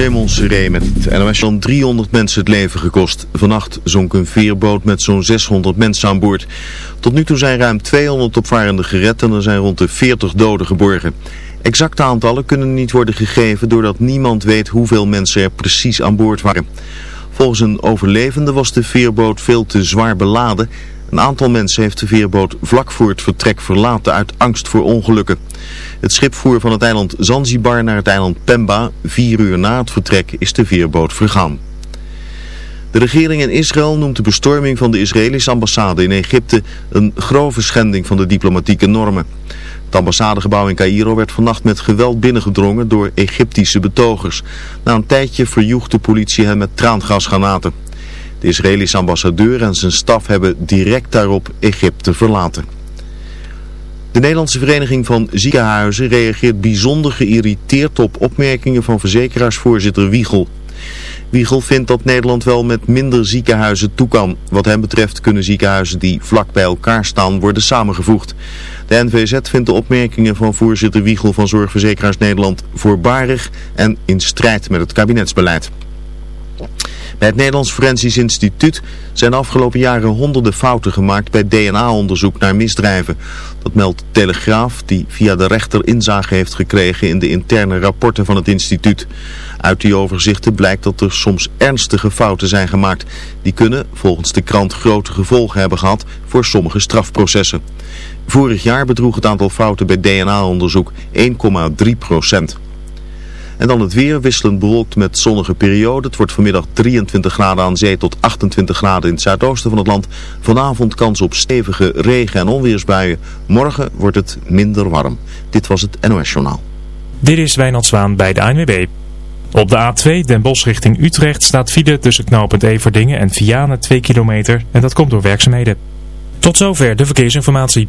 Raymond Seré met het van 300 mensen het leven gekost. Vannacht zonk een veerboot met zo'n 600 mensen aan boord. Tot nu toe zijn ruim 200 opvarenden gered en er zijn rond de 40 doden geborgen. Exacte aantallen kunnen niet worden gegeven doordat niemand weet hoeveel mensen er precies aan boord waren. Volgens een overlevende was de veerboot veel te zwaar beladen. Een aantal mensen heeft de veerboot vlak voor het vertrek verlaten uit angst voor ongelukken. Het schip voer van het eiland Zanzibar naar het eiland Pemba. Vier uur na het vertrek is de veerboot vergaan. De regering in Israël noemt de bestorming van de Israëlische ambassade in Egypte een grove schending van de diplomatieke normen. Het ambassadegebouw in Cairo werd vannacht met geweld binnengedrongen door Egyptische betogers. Na een tijdje verjoeg de politie hen met traangasgranaten. De Israëlische ambassadeur en zijn staf hebben direct daarop Egypte verlaten. De Nederlandse Vereniging van Ziekenhuizen reageert bijzonder geïrriteerd op opmerkingen van verzekeraarsvoorzitter Wiegel. Wiegel vindt dat Nederland wel met minder ziekenhuizen toe kan. Wat hem betreft kunnen ziekenhuizen die vlak bij elkaar staan worden samengevoegd. De NVZ vindt de opmerkingen van voorzitter Wiegel van Zorgverzekeraars Nederland voorbarig en in strijd met het kabinetsbeleid. Bij het Nederlands Forensisch Instituut zijn de afgelopen jaren honderden fouten gemaakt bij DNA-onderzoek naar misdrijven. Dat meldt Telegraaf, die via de rechter inzage heeft gekregen in de interne rapporten van het instituut. Uit die overzichten blijkt dat er soms ernstige fouten zijn gemaakt. Die kunnen, volgens de krant, grote gevolgen hebben gehad voor sommige strafprocessen. Vorig jaar bedroeg het aantal fouten bij DNA-onderzoek 1,3 procent. En dan het weer wisselend bewolkt met zonnige periode. Het wordt vanmiddag 23 graden aan zee tot 28 graden in het zuidoosten van het land. Vanavond kans op stevige regen- en onweersbuien. Morgen wordt het minder warm. Dit was het NOS Journaal. Dit is Wijnald Zwaan bij de ANWB. Op de A2 Den Bosch richting Utrecht staat file tussen knooppunt Everdingen en Vianen 2 kilometer. En dat komt door werkzaamheden. Tot zover de verkeersinformatie.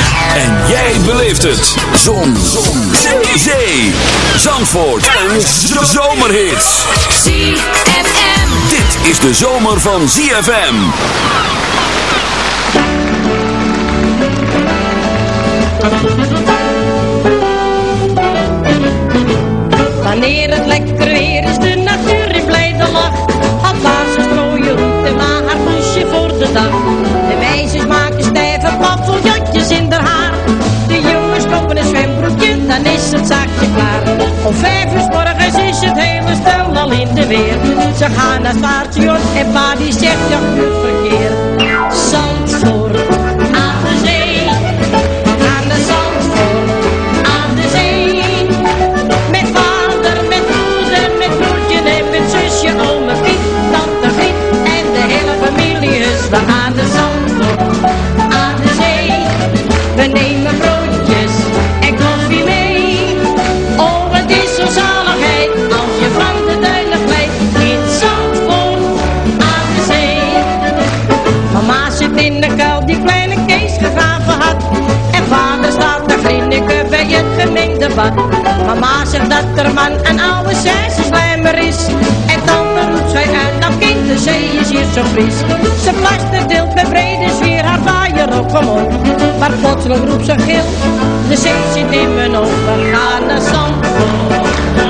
En jij beleeft het. Zon. Zon. Zee. Zee. Zandvoort. En zomerhits. ZFM. Dit is de zomer van ZFM. Wanneer het lekker Om vijf uur morgens is het hele stel al in de weer. Ze gaan naar het en pa die zegt, ja, goed verkeer. Mama zegt dat er man een oude slijmer is. En tante roept zij uit, nou kind, de zee is hier zo fris. Ze plaster deelt met brede sfeer haar vaaier op, op. Maar plotseling roept ze gil, de zee zit in mijn ogen, we gaan naar Zandvoort.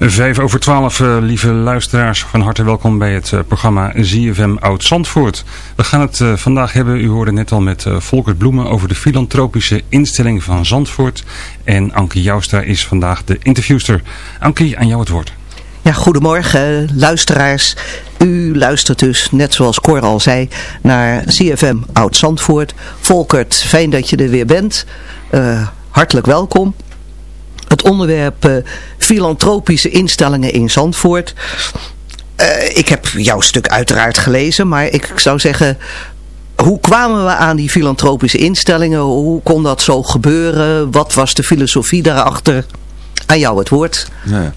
Vijf over twaalf, eh, lieve luisteraars, van harte welkom bij het eh, programma ZFM Oud Zandvoort. We gaan het eh, vandaag hebben, u hoorde net al met Volkert Bloemen over de filantropische instelling van Zandvoort. En Ankie Joustra is vandaag de interviewster. Ankie, aan jou het woord. Ja, goedemorgen luisteraars. U luistert dus, net zoals Cor al zei, naar CFM Oud-Zandvoort. Volkert, fijn dat je er weer bent. Hartelijk welkom. Het onderwerp eh, filantropische instellingen in Zandvoort. Eh, ik heb jouw stuk uiteraard gelezen, maar ik zou zeggen... Hoe kwamen we aan die filantropische instellingen? Hoe kon dat zo gebeuren? Wat was de filosofie daarachter? Aan jou het woord. Ja.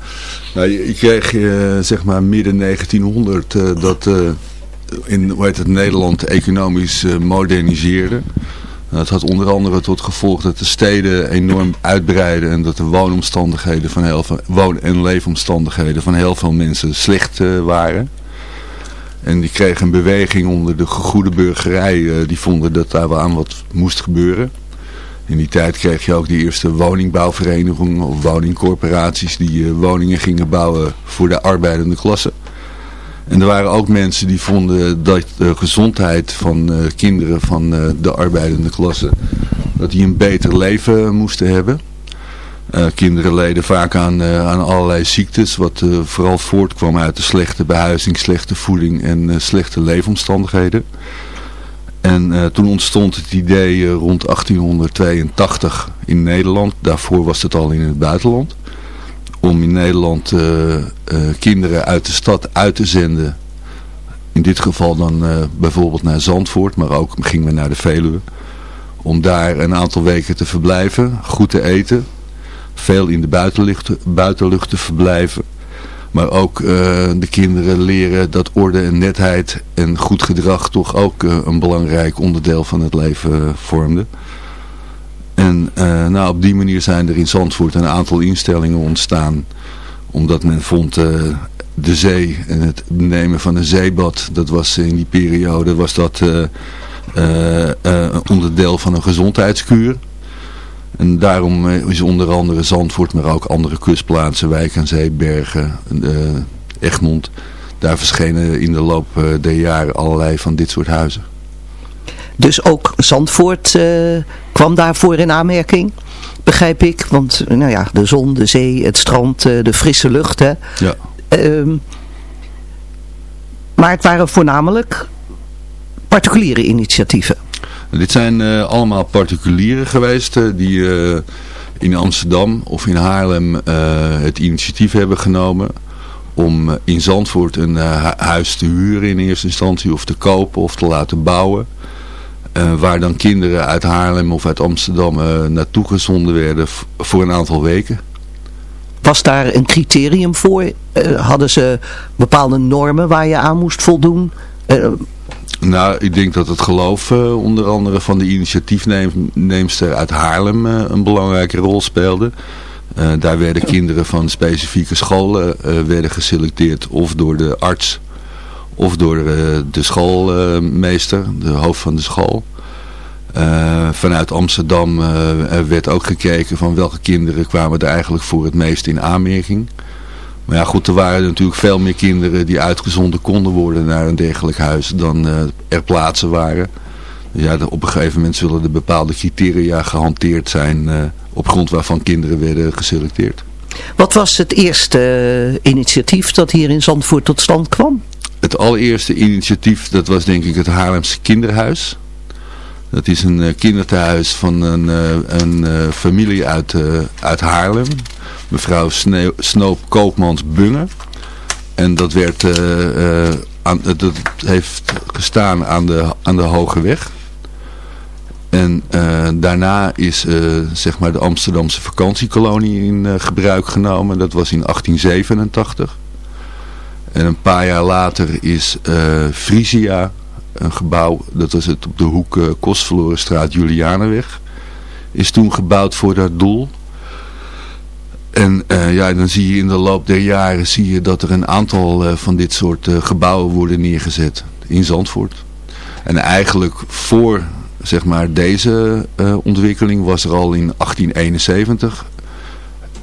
Nou, je, kreeg eh, zeg maar midden 1900 eh, dat in hoe heet het, Nederland economisch moderniseerde. Dat had onder andere tot gevolg dat de steden enorm uitbreiden en dat de woonomstandigheden van heel veel, woon- en leefomstandigheden van heel veel mensen slecht eh, waren. En die kregen een beweging onder de goede burgerij, eh, die vonden dat daar wel aan wat moest gebeuren. In die tijd kreeg je ook die eerste woningbouwverenigingen of woningcorporaties die eh, woningen gingen bouwen voor de arbeidende klasse. En er waren ook mensen die vonden dat de gezondheid van eh, kinderen van eh, de arbeidende klasse, dat die een beter leven moesten hebben. Eh, kinderen leden vaak aan, aan allerlei ziektes, wat vooral voortkwam uit de slechte behuizing, slechte voeding en slechte leefomstandigheden. En toen ontstond het idee rond 1882 in Nederland, daarvoor was het al in het buitenland, om in Nederland eh, eh, kinderen uit de stad uit te zenden. In dit geval dan eh, bijvoorbeeld naar Zandvoort, maar ook gingen we naar de Veluwe. Om daar een aantal weken te verblijven, goed te eten, veel in de buitenlucht, buitenlucht te verblijven. Maar ook de kinderen leren dat orde en netheid en goed gedrag toch ook een belangrijk onderdeel van het leven eh, vormde. En eh, nou, op die manier zijn er in Zandvoort een aantal instellingen ontstaan. Omdat men vond eh, de zee en het nemen van een zeebad, dat was in die periode was dat een onderdeel van een gezondheidskuur. En daarom is onder andere Zandvoort, maar ook andere kustplaatsen, Wijk aan Zee, Bergen, Egmond. Daar verschenen in de loop der jaren allerlei van dit soort huizen. Dus ook Zandvoort kwam daarvoor in aanmerking, begrijp ik. Want nou ja, de zon, de zee, het strand, eh, de frisse lucht. Hè. Ja. Ehm, maar het waren voornamelijk particuliere initiatieven. Dit zijn eh, allemaal particulieren geweest eh, die in Amsterdam of in Haarlem het initiatief hebben genomen om in Zandvoort een hu- huis te huren in eerste instantie of te kopen of te laten bouwen. Eh, waar dan kinderen uit Haarlem of uit Amsterdam eh, naartoe gezonden werden voor een aantal weken. Was daar een criterium voor? Eh, hadden ze bepaalde normen waar je aan moest voldoen? Nou, ik denk dat het geloof onder andere van de initiatiefneemster uit Haarlem een belangrijke rol speelde. Daar werden kinderen van specifieke scholen werden geselecteerd of door de arts of door eh, de schoolmeester, de hoofd van de school. Eh, vanuit Amsterdam eh, er werd ook gekeken van welke kinderen kwamen er eigenlijk voor het meest in aanmerking. Maar ja goed, er waren natuurlijk veel meer kinderen die uitgezonden konden worden naar een dergelijk huis dan er plaatsen waren. Ja, de- op een gegeven moment zullen er bepaalde criteria gehanteerd zijn op grond waarvan kinderen werden geselecteerd. wat was het eerste initiatief dat hier in Zandvoort tot stand kwam? Het allereerste initiatief, dat was denk ik het Haarlemse Kinderhuis. Dat is een uh, kinderthuis van een, uh, een uh, familie uit, uit Haarlem. Mevrouw Snoop Koopmans Bunge. En dat, werd, aan, heeft gestaan aan de, aan de Hoge Weg. En daarna is zeg maar de Amsterdamse vakantiekolonie in gebruik genomen. Dat was in 1887. En een paar jaar later is Frisia, een gebouw, dat was het op de hoek Kostverlorenstraat Julianenweg, is toen gebouwd voor dat doel. En ja, dan zie je in de loop der jaren zie je dat er een aantal van dit soort gebouwen worden neergezet in Zandvoort. En eigenlijk voor zeg maar, deze ontwikkeling was er al in 1871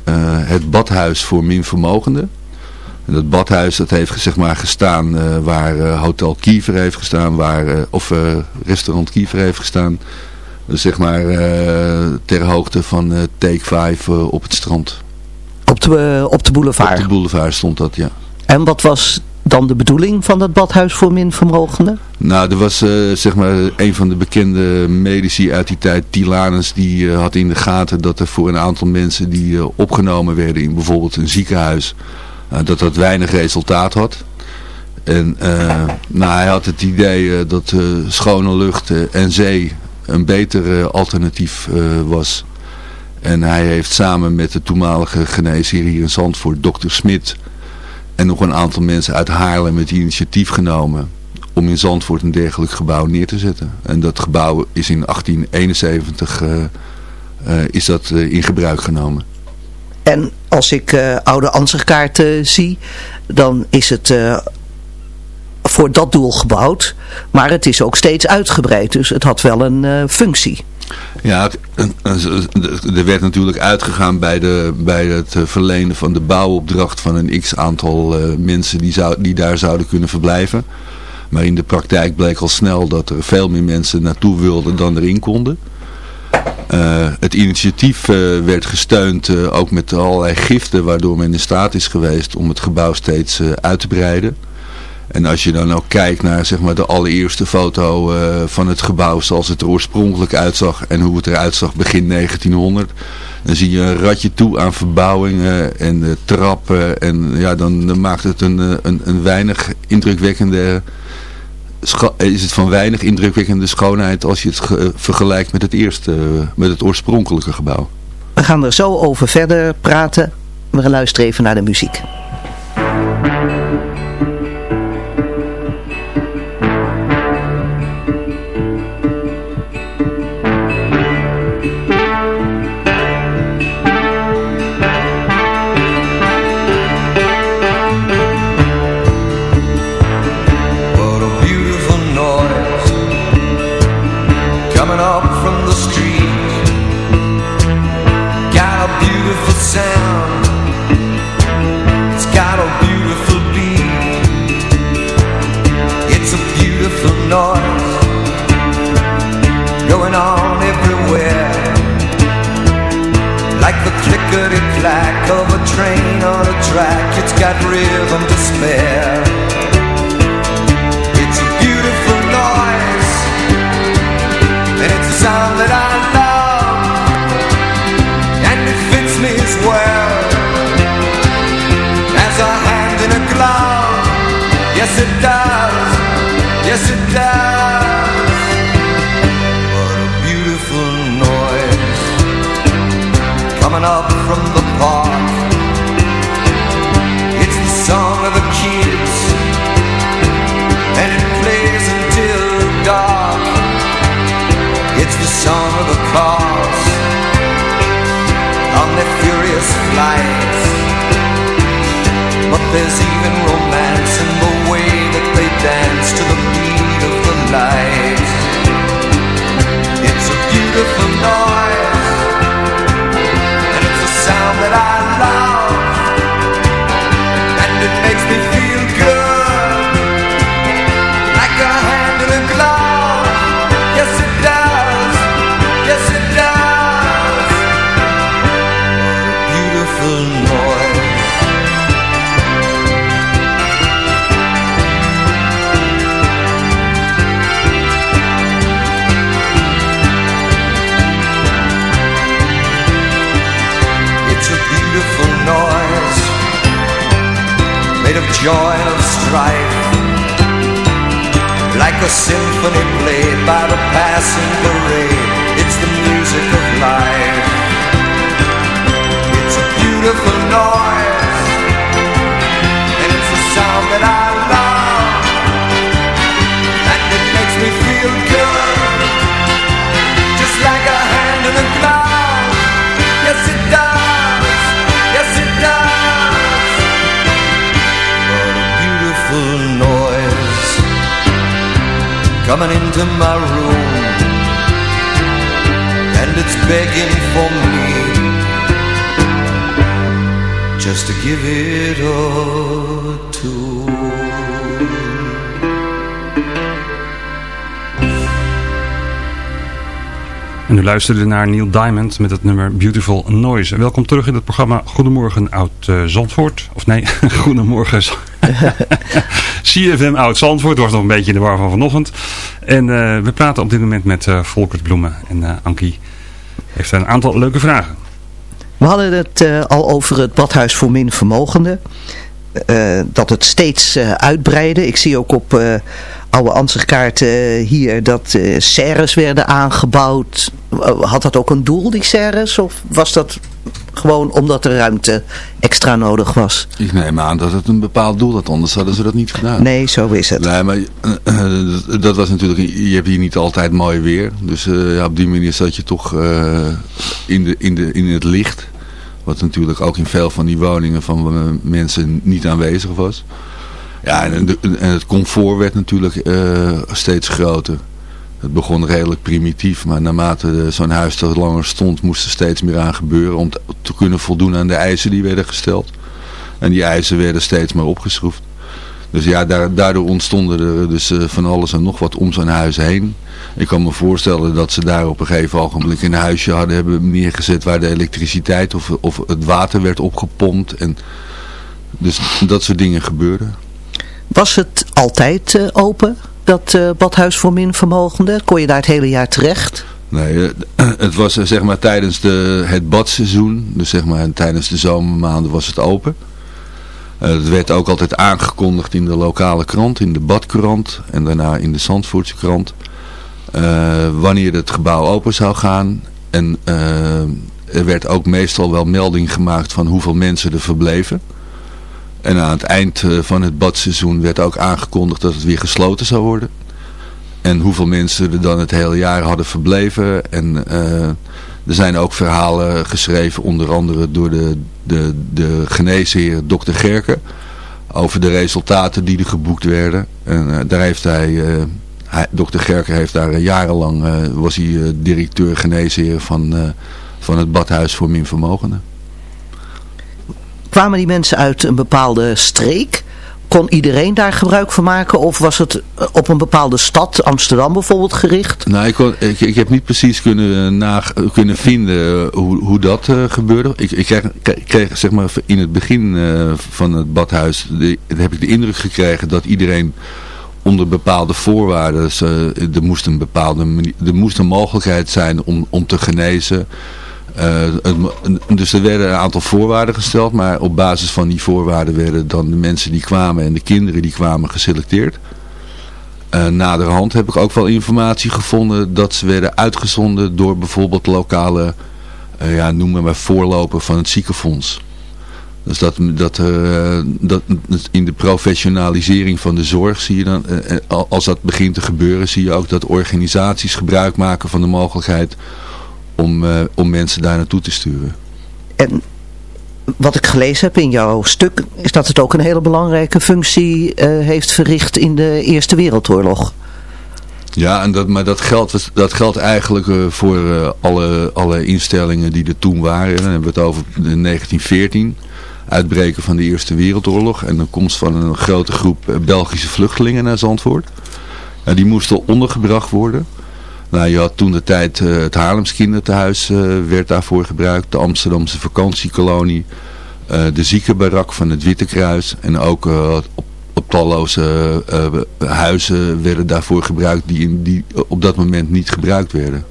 uh, eh, het badhuis voor minvermogenden. En dat badhuis dat heeft zeg maar, gestaan uh, waar Hotel Kiever heeft gestaan, waar, of restaurant Kiever heeft gestaan. Dus zeg maar ter hoogte van Take 5 op het strand. Op de, op de boulevard? Op de boulevard stond dat, ja. En wat was dan de bedoeling van dat badhuis voor minvermogenden? Nou, er was uh, zeg maar een van de bekende medici uit die tijd, Tilanus, die uh, had in de gaten dat er voor een aantal mensen die uh, opgenomen werden in bijvoorbeeld een ziekenhuis, dat dat weinig resultaat had. En nou, hij had het idee dat schone lucht en zee een beter alternatief was. En hij heeft samen met de toenmalige geneesheer hier in Zandvoort, dokter Smit, en nog een aantal mensen uit Haarlem het initiatief genomen om in Zandvoort een dergelijk gebouw neer te zetten. En dat gebouw is in 1871 uh, uh, is dat, in gebruik genomen. En als ik uh, oude ansichtkaarten zie, dan is het uh, voor dat doel gebouwd. Maar het is ook steeds uitgebreid, dus het had wel een uh, functie. Ja, er werd natuurlijk uitgegaan bij, de, bij het eh, verlenen van de bouwopdracht van een x-aantal mensen die, zou, die daar zouden kunnen verblijven. Maar in de praktijk bleek al snel dat er veel meer mensen naartoe wilden dan erin konden. Uh, het initiatief uh, werd gesteund uh, ook met allerlei giften waardoor men in staat is geweest om het gebouw steeds uit te breiden. En als je dan ook kijkt naar zeg maar, de allereerste foto van het gebouw zoals het oorspronkelijk uitzag en hoe het eruit zag begin 1900. Dan zie je een ratje toe aan verbouwingen en trappen en ja, dan, maakt het een, eh, een, een weinig indrukwekkende, is het van weinig indrukwekkende schoonheid als je het vergelijkt met het eerste, met het oorspronkelijke gebouw. We gaan er zo over verder praten. We luisteren even naar de muziek. fair. lights. But there's even romance in the way that they dance to the beat of the light It's a beautiful night joy of strife. Like a symphony played by the coming into my room And it's begging for me Just to give it a tune En u luisterde naar Neil Diamond met het nummer Beautiful Noise. Welkom terug in het programma Goedemorgen Oud uh, Zandvoort. Of nee, Goedemorgen CFM Oud Zandvoort. was nog een beetje de war van vanochtend. En uh, we praten op dit moment met uh, Volkert Bloemen. En uh, Ankie heeft een aantal leuke vragen. We hadden het al over het badhuis voor min vermogenden. dat het steeds uitbreidde. Ik zie ook op oude ansichtkaarten hier dat uh, serres werden aangebouwd. Had dat ook een doel, die serres? Of was dat gewoon omdat er ruimte extra nodig was? Ik neem aan dat het een bepaald doel had, anders hadden ze dat niet gedaan. Nee, zo is het. Nee, maar uh, dat was natuurlijk, je hebt hier niet altijd mooi weer. Dus uh, ja, op die manier zat je toch in, de, in, de, in het licht. Wat natuurlijk ook in veel van die woningen van mensen niet aanwezig was. Ja, en, het comfort werd natuurlijk uh, steeds groter. Het begon redelijk primitief, maar naarmate zo'n huis dat langer stond, moest er steeds meer aan gebeuren om te, kunnen voldoen aan de eisen die werden gesteld. En die eisen werden steeds maar opgeschroefd. Dus ja, daar, daardoor ontstonden er dus uh, van alles en nog wat om zo'n huis heen. Ik kan me voorstellen dat ze daar op een gegeven ogenblik een huisje hadden hebben neergezet waar de elektriciteit of, of het water werd opgepompt. En dus dat soort dingen gebeurden. Was het altijd uh, open, dat uh, badhuis voor minvermogenden? Kon je daar het hele jaar terecht? Nee, het was zeg maar tijdens de, het badseizoen, dus zeg maar tijdens de zomermaanden was het open. het werd ook altijd aangekondigd in de lokale krant, in de badkrant en daarna in de Zandvoortse krant. wanneer het gebouw open zou gaan en er werd ook meestal wel melding gemaakt van hoeveel mensen er verbleven. En aan het eind van het badseizoen werd ook aangekondigd dat het weer gesloten zou worden. En hoeveel mensen er dan het hele jaar hadden verbleven. En uh, er zijn ook verhalen geschreven, onder andere door de, de, de geneesheer Dr. Gerken. Over de resultaten die er geboekt werden. En uh, daar heeft hij, hij, Dr. Gerken heeft daar jarenlang, was hij directeur geneesheer van, van het badhuis voor minvermogenden kwamen die mensen uit een bepaalde streek? Kon iedereen daar gebruik van maken? Of was het op een bepaalde stad, Amsterdam bijvoorbeeld, gericht? Nou, ik, kon, ik, ik heb niet precies kunnen, kunnen vinden hoe, hoe dat uh, gebeurde. Ik, ik kreeg, kreeg, zeg maar in het begin van het badhuis, heb ik de indruk gekregen dat iedereen onder bepaalde voorwaarden, uh, er, moest een bepaalde, er moest een mogelijkheid zijn om, om te genezen... Uh, dus er werden een aantal voorwaarden gesteld, maar op basis van die voorwaarden werden dan de mensen die kwamen en de kinderen die kwamen geselecteerd. Uh, naderhand heb ik ook wel informatie gevonden dat ze werden uitgezonden door bijvoorbeeld lokale, uh, ja, noem maar voorloper van het ziekenfonds. Dus dat, dat, dat in de professionalisering van de zorg zie je dan, als dat begint te gebeuren, zie je ook dat organisaties gebruik maken van de mogelijkheid om, uh, om mensen daar naartoe te sturen. En wat ik gelezen heb in jouw stuk, is dat het ook een hele belangrijke functie uh, heeft verricht in de Eerste Wereldoorlog. Ja, en dat, maar dat geldt, dat geldt eigenlijk uh, voor alle, alle instellingen die er toen waren. Dan hebben we het over 1914, uitbreken van de Eerste Wereldoorlog en de komst van een grote groep Belgische vluchtelingen naar Zandvoort. Nou, die moesten ondergebracht worden. Nou, je had toen de tijd uh, het Haarlems kinderthuis uh, werd daarvoor gebruikt. De Amsterdamse vakantiekolonie. Uh, de ziekenbarak van het Witte Kruis. En ook op, op talloze huizen werden daarvoor gebruikt die, in, die op dat moment niet gebruikt werden.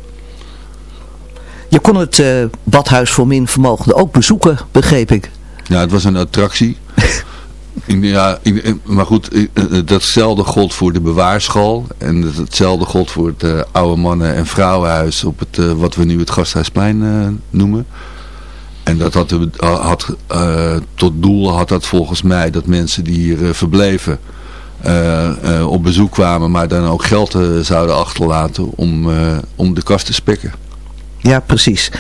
Je kon het badhuis voor min vermogenden ook bezoeken, begreep ik. Ja, het was een attractie. Ja, maar goed, datzelfde gold voor de bewaarschool. En hetzelfde gold voor het uh, oude mannen- en vrouwenhuis op het, wat we nu het Gasthuisplein uh, noemen. En dat had, had tot doel had dat volgens mij dat mensen die hier verbleven op bezoek kwamen, maar dan ook geld zouden achterlaten om, om de kast te spekken. Ja, precies.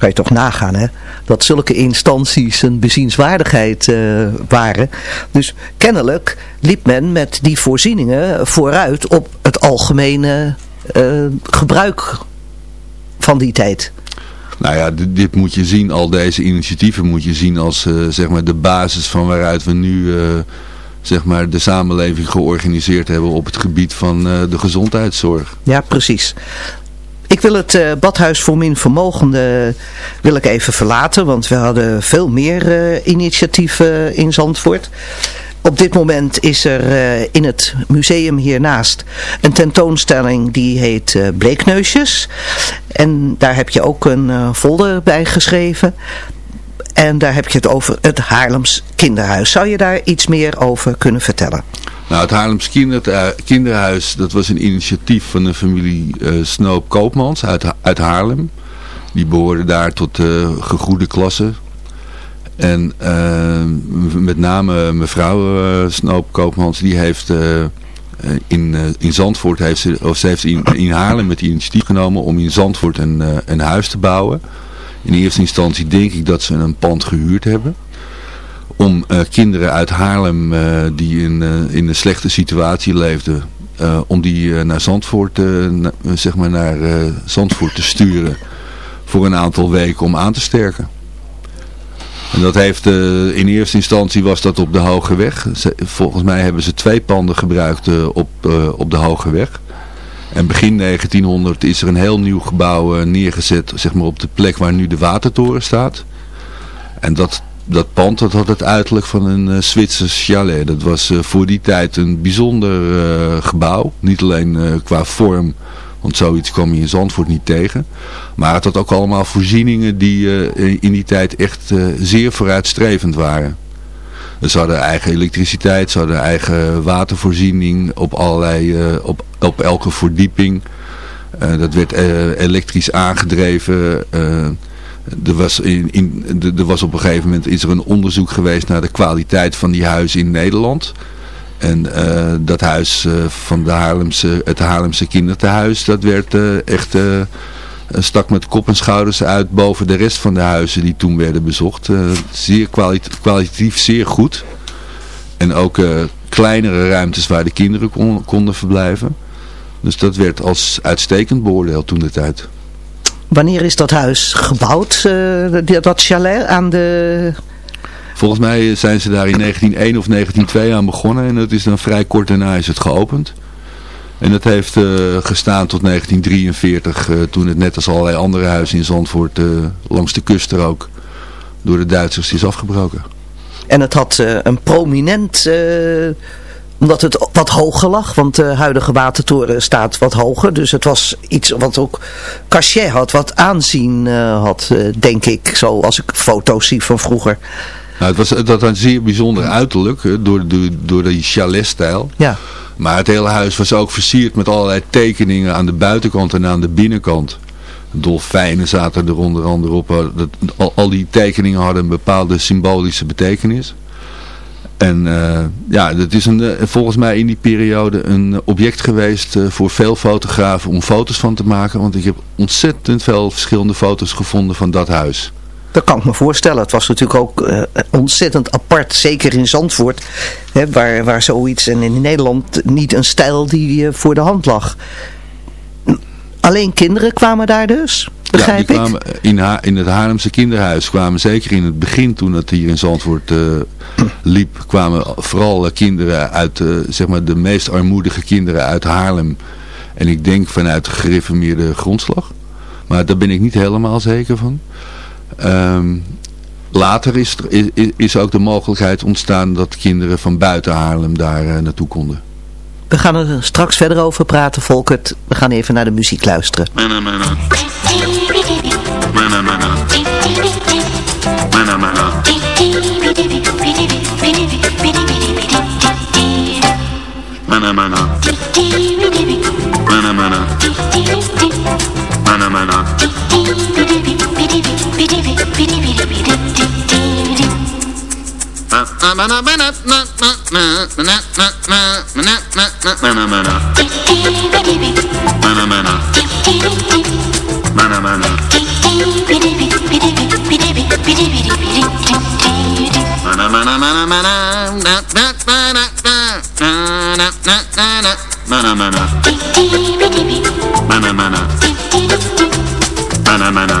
Kan je toch nagaan hè, dat zulke instanties een bezienswaardigheid uh, waren. Dus kennelijk liep men met die voorzieningen vooruit op het algemene uh, gebruik van die tijd. Nou ja, dit, dit, moet je zien, al deze initiatieven moet je zien als uh, zeg maar de basis van waaruit we nu zeg maar de samenleving georganiseerd hebben op het gebied van de gezondheidszorg. Ja, precies. Ik wil het uh, Badhuis voor Min Vermogenden wil ik even verlaten, want we hadden veel meer uh, initiatieven in Zandvoort. Op dit moment is er uh, in het museum hiernaast een tentoonstelling die heet uh, Bleekneusjes. En daar heb je ook een uh, folder bij geschreven. En daar heb je het over het Haarlems Kinderhuis. Zou je daar iets meer over kunnen vertellen? Nou, het Haarlems Kinderhuis, dat was een initiatief van de familie uh, Snoop Koopmans uit, uit Haarlem. Die behoorde daar tot de gegoede klasse. En uh, met name mevrouw uh, Snoop Koopmans, die heeft in, in Zandvoort, heeft ze, of ze heeft in, in Haarlem die initiatief genomen om in Zandvoort een, een huis te bouwen. In eerste instantie denk ik dat ze een pand gehuurd hebben om uh, kinderen uit Haarlem uh, die in, uh, in een slechte situatie leefden, om die naar Zandvoort, na, zeg maar naar Zandvoort te sturen voor een aantal weken om aan te sterken. En dat heeft, in eerste instantie was dat op de Hoge Weg. volgens mij hebben ze twee panden gebruikt op, op de Hoge Weg. En begin 1900 is er een heel nieuw gebouw neergezet, zeg maar op de plek waar nu de watertoren staat. En dat dat pand dat had het uiterlijk van een uh, Zwitsers chalet. Dat was uh, voor die tijd een bijzonder uh, gebouw. Niet alleen qua vorm, want zoiets kwam je in Zandvoort niet tegen. Maar het had ook allemaal voorzieningen die in die tijd echt zeer vooruitstrevend waren. Ze hadden eigen elektriciteit, ze hadden eigen watervoorziening op, allerlei, op, op elke verdieping. dat werd elektrisch aangedreven er was, in, in, was op een gegeven moment is er een onderzoek geweest naar de kwaliteit van die huizen in Nederland. En uh, dat huis uh, van de het Haarlemse kinderthuis, dat werd uh, echt stak met kop en schouders uit boven de rest van de huizen die toen werden bezocht. zeer kwalit kwalitatief zeer goed. En ook kleinere ruimtes waar de kinderen kon, konden verblijven. Dus dat werd als uitstekend beoordeeld toen de tijd. Wanneer is dat huis gebouwd, uh, dat chalet aan de... Volgens mij zijn ze daar in 1901 of 1902 aan begonnen en dat is dan vrij kort daarna is het geopend. En dat heeft uh, gestaan tot 1943, uh, toen het net als allerlei andere huizen in Zandvoort langs de kust er ook door de Duitsers is afgebroken. En het had een prominent omdat het wat hoger lag, want de huidige watertoren staat wat hoger. Dus het was iets wat ook cachet had, wat aanzien uh, had, uh, denk ik. Zo als ik foto's zie van vroeger. Nou, het was dat een zeer bijzonder uiterlijk, door, door, door die chalet-stijl. Ja. Maar het hele huis was ook versierd met allerlei tekeningen aan de buitenkant en aan de binnenkant. Dolfijnen zaten er onder andere op. Al, al die tekeningen hadden een bepaalde symbolische betekenis. En uh, ja, dat is een, eh, volgens mij in die periode een object geweest voor veel fotografen om foto's van te maken. Want ik heb ontzettend veel verschillende foto's gevonden van dat huis. Dat kan ik me voorstellen. Het was natuurlijk ook ontzettend apart, zeker in Zandvoort, hè, waar, waar zoiets en in Nederland niet een stijl die voor de hand lag. Alleen kinderen kwamen daar dus? ja, die kwamen in, in het Haarlemse kinderhuis kwamen zeker in het begin toen het hier in Zandvoort uh, liep, kwamen vooral uh, kinderen uit, uh, zeg maar de meest armoedige kinderen uit Haarlem. En ik denk vanuit de gereformeerde grondslag. Maar daar ben ik niet helemaal zeker van. Um, later is, er, is, is ook de mogelijkheid ontstaan dat kinderen van buiten Haarlem daar naartoe konden. We gaan er straks verder over praten, Volkert. We gaan even naar de muziek luisteren. Mena, mena. Mena, mena. Mena, mena. Mena, mena. Mena, mena. Mena, mena. Banana.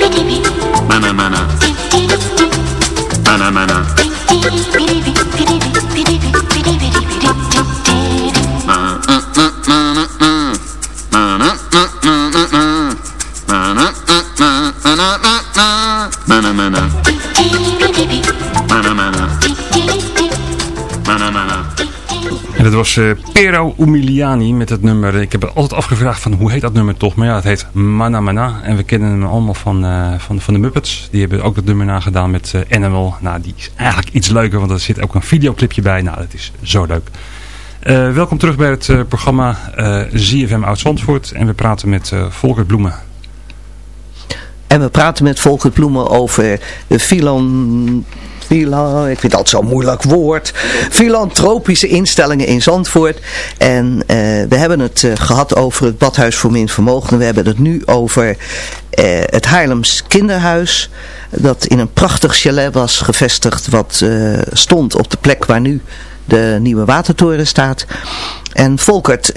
was eh, Pero Umiliani met het nummer. Ik heb altijd afgevraagd van hoe heet dat nummer toch. Maar ja, het heet Mana Mana. En we kennen hem allemaal van, eh, van, van de Muppets. Die hebben ook dat nummer nagedaan met eh, Animal. Nou, die is eigenlijk iets leuker, want er zit ook een videoclipje bij. Nou, dat is zo leuk. Welkom terug bij het programma ZFM Oud-Zandvoort. En we praten met Volker Bloemen. En we praten met Volker Bloemen over de filan... Filan, ik vind altijd zo'n moeilijk woord. Filantropische instellingen in Zandvoort. En eh, we hebben het eh, gehad over het Badhuis voor Min Vermogenden. We hebben het nu over eh, het Haarlems Kinderhuis. Dat in een prachtig chalet was gevestigd. Wat stond op de plek waar nu de nieuwe watertoren staat. En Volkert,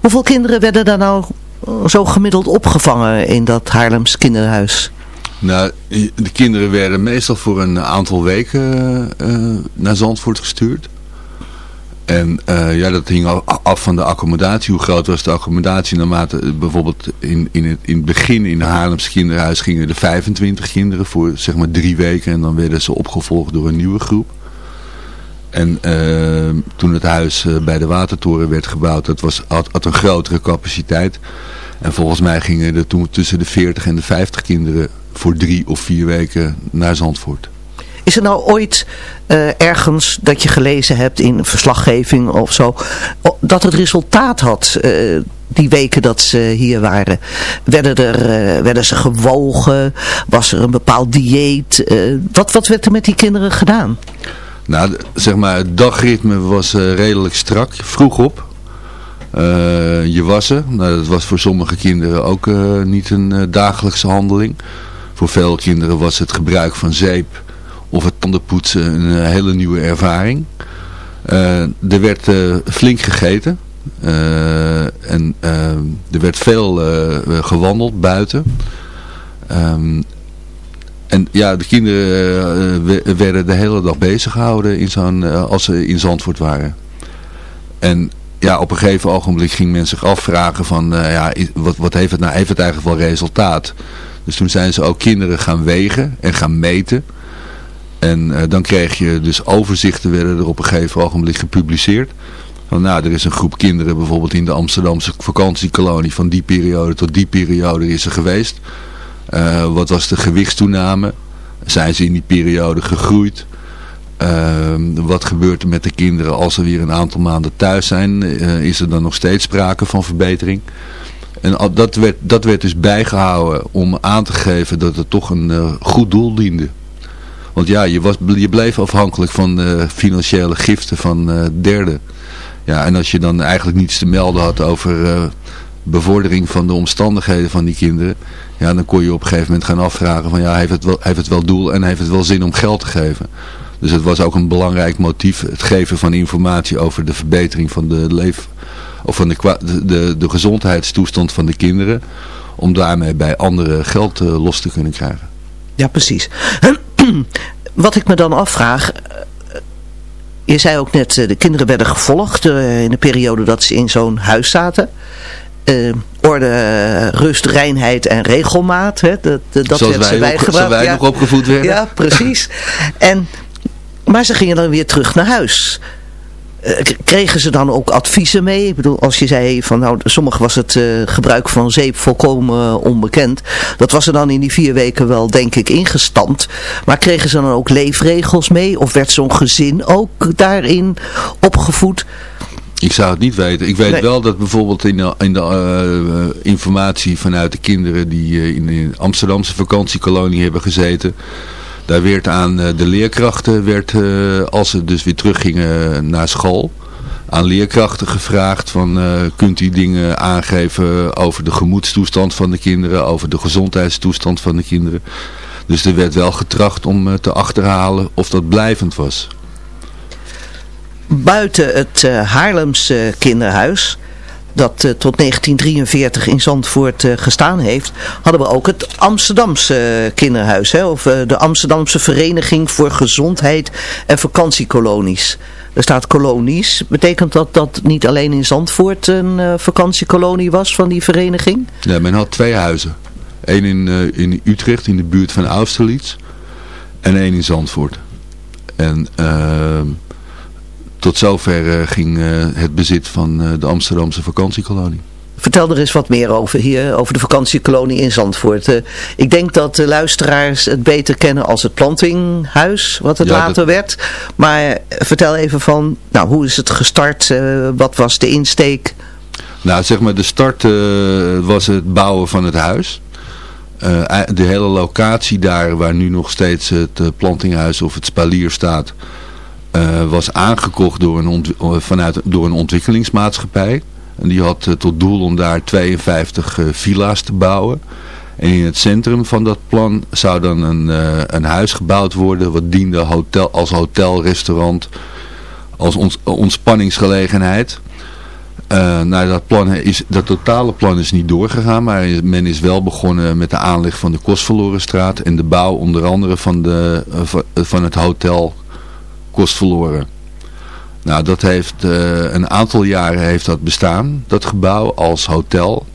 hoeveel kinderen werden daar nou zo gemiddeld opgevangen in dat Haarlems kinderhuis? Nou, de kinderen werden meestal voor een aantal weken eh, naar Zandvoort gestuurd. En eh, ja, dat hing af- van de accommodatie. Hoe groot was de accommodatie? Naarmate eh, bijvoorbeeld in, in, het, in het begin in Haarlems kinderhuis gingen er 25 kinderen voor zeg maar drie weken. En dan werden ze opgevolgd door een nieuwe groep. En eh, toen het huis eh, bij de Watertoren werd gebouwd, dat was, had, had een grotere capaciteit. En volgens mij gingen er toen tussen de 40 en de 50 kinderen voor drie of vier weken naar Zandvoort. Is er nou ooit eh, ergens dat je gelezen hebt in verslaggeving of zo, dat het resultaat had eh, die weken dat ze hier waren? Werden, er, eh, werden ze gewogen? Was er een bepaald dieet? Wat, wat werd er met die kinderen gedaan? Nou, zeg maar, het dagritme was redelijk strak. Vroeg op. Je wassen. Nou, dat was voor sommige kinderen ook niet een dagelijkse handeling. Voor veel kinderen was het gebruik van zeep of het tandenpoetsen een eh, hele nieuwe ervaring. Eh, er werd eh, flink gegeten. En er werd veel gewandeld buiten. Ehm, en ja, de kinderen we- werden de hele dag bezig gehouden in zo'n, als ze in Zandvoort waren. En ja, op een gegeven ogenblik ging men zich afvragen van, ja, wat, wat heeft het nou, heeft het eigenlijk wel resultaat? Dus toen zijn ze ook kinderen gaan wegen en gaan meten. En eh, dan kreeg je dus overzichten werden er op een gegeven ogenblik gepubliceerd. Van nou, er is een groep kinderen bijvoorbeeld in de Amsterdamse vakantiekolonie van die periode tot die periode is er geweest. Eh, wat was de gewichtstoename? Zijn ze in die periode gegroeid? Ehm, wat gebeurt er met de kinderen als ze weer een aantal maanden thuis zijn? Eh, is er dan nog steeds sprake van verbetering? En dat werd, dat werd dus bijgehouden om aan te geven dat het toch een eh, goed doel diende. Want ja, je, was, je bleef afhankelijk van de financiële giften van eh, derden. Ja, en als je dan eigenlijk niets te melden had over bevordering van de omstandigheden van die kinderen. Ja, dan kon je op een gegeven moment gaan afvragen van ja, heeft het wel, heeft het wel doel en heeft het wel zin om geld te geven. Dus het was ook een belangrijk motief, het geven van informatie over de verbetering van de leef, of van de, de, de, gezondheidstoestand van de kinderen. Om daarmee bij anderen geld eh, los te kunnen krijgen. Ja, precies. Wat ik me dan afvraag, eh, je zei ook net, eh, de kinderen werden gevolgd in de periode dat ze in zo'n huis zaten. Orde, rust, reinheid en regelmaat. Hè, dat, dat Zoals werd wij ze ook- bijgebracht. zoals wij ja. nog opgevoed werden. Ja, precies. en, maar ze gingen dan weer terug naar huis. Eh, kregen ze dan ook adviezen mee? Ik bedoel, als je zei van nou, sommige was het eh, gebruik van zeep volkomen onbekend. Dat was er dan in die vier weken wel, denk ik, ingestampt. Maar kregen ze dan ook leefregels mee? Of werd zo'n gezin ook daarin opgevoed? Ik zou het niet weten. Ik weet Nee. wel dat bijvoorbeeld in de, in de eh, informatie vanuit de kinderen die eh, in de Amsterdamse vakantiekolonie hebben gezeten. Daar werd aan eh, de leerkrachten, werd, eh, als ze dus weer teruggingen naar school, aan leerkrachten gevraagd van eh, kunt u dingen aangeven over de gemoedstoestand van de kinderen, over de gezondheidstoestand van de kinderen. Dus er werd wel getracht om eh, te achterhalen of dat blijvend was. buiten het eh, Haarlemse kinderhuis, dat eh, tot 1943 in Zandvoort eh, gestaan heeft, hadden we ook het Amsterdamse kinderhuis, hè, of eh, de Amsterdamse Vereniging voor Gezondheid en Vakantiekolonies. Er staat kolonies. Betekent dat dat niet alleen in Zandvoort een eh, vakantiekolonie was van die vereniging? Ja, men had twee huizen. Eén in, eh, in Utrecht, in de buurt van Austerlitz. En één in Zandvoort. En ehm, tot zover eh, ging eh, het bezit van eh, de Amsterdamse vakantiekolonie. Vertel er eens wat meer over hier, over de vakantiekolonie in Zandvoort. Ik denk dat de luisteraars het beter kennen als het plantinghuis, wat het Ja, later dat- werd. Maar vertel even van, nou, hoe is het gestart? Wat was de insteek? Nou, zeg maar, de start was het bouwen van het huis. De hele locatie daar, waar nu nog steeds het plantinghuis of het spalier staat, eh, was aangekocht door een, ont- eh, vanuit, door een ontwikkelingsmaatschappij. En die had eh, tot doel om daar 52 eh, villa's te bouwen. En in het centrum van dat plan zou dan een, een huis gebouwd worden wat diende hotel, als hotel, restaurant, als ons- ontspanningsgelegenheid. Nou, dat, plan is, dat totale plan is niet doorgegaan, maar men is wel begonnen met de aanleg van de Kostverlorenstraat en de bouw onder andere van, de, van het hotel Kostverloren. Nou, dat heeft eh, een aantal jaren heeft dat bestaan, dat gebouw als hotel.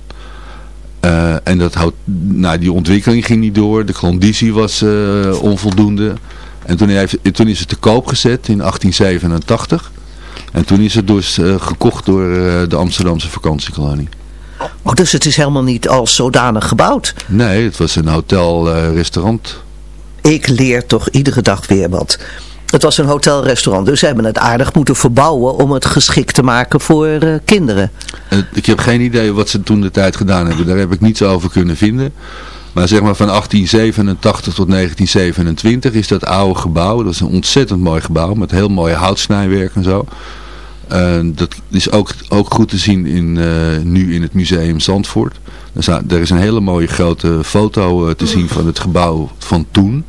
Eh, en dat, hou- nou, die ontwikkeling ging niet door, de conditie was eh, onvoldoende. En toen, heeft, toen is het te koop gezet in 1887. En toen is het dus gekocht door de Amsterdamse vakantiekolonie. Oh, dus het is helemaal niet als zodanig gebouwd. Nee, het was een hotel-restaurant. Ik leer toch iedere dag weer wat. Het was een hotelrestaurant, dus ze hebben het aardig moeten verbouwen om het geschikt te maken voor eh, kinderen. Eh, ik heb geen idee wat ze toen de tijd gedaan hebben. Daar heb ik niets over kunnen vinden. Maar zeg maar van 1887 tot 1927 is dat oude gebouw. Dat is een ontzettend mooi gebouw met heel mooi houtsnijwerk en zo. Eh, dat is ook, ook goed te zien in, nu in het museum Zandvoort. Er, is een hele mooie grote foto te zien van het gebouw van toen.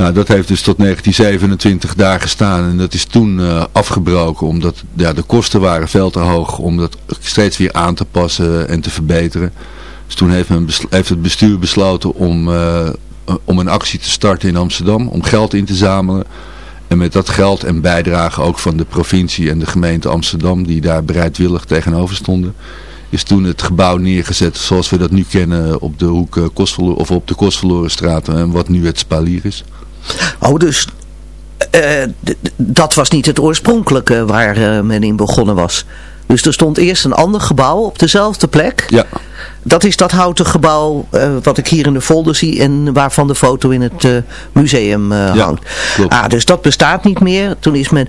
Nou, dat heeft dus tot 1927 daar gestaan en dat is toen eh, afgebroken omdat ja, de kosten waren veel te hoog om dat steeds weer aan te passen en te verbeteren. Dus toen heeft, men heeft het bestuur besloten om, eh, om een actie te starten in Amsterdam, om geld in te zamelen. En met dat geld en bijdrage ook van de provincie en de gemeente Amsterdam, die daar bereidwillig tegenover stonden, is toen het gebouw neergezet zoals we dat nu kennen op de hoek eh, Kostverlo- of op de Kostverlorenstraat en wat nu het Spalier is. Oh, dus eh, dat was niet het oorspronkelijke waar eh, men in begonnen was. Dus er stond eerst een ander gebouw op dezelfde plek. Ja. Dat is dat houten gebouw eh, wat ik hier in de folder zie en waarvan de foto in het museum eh, Ja, hangt. klopt. Ah, dus dat bestaat niet meer. Toen is men,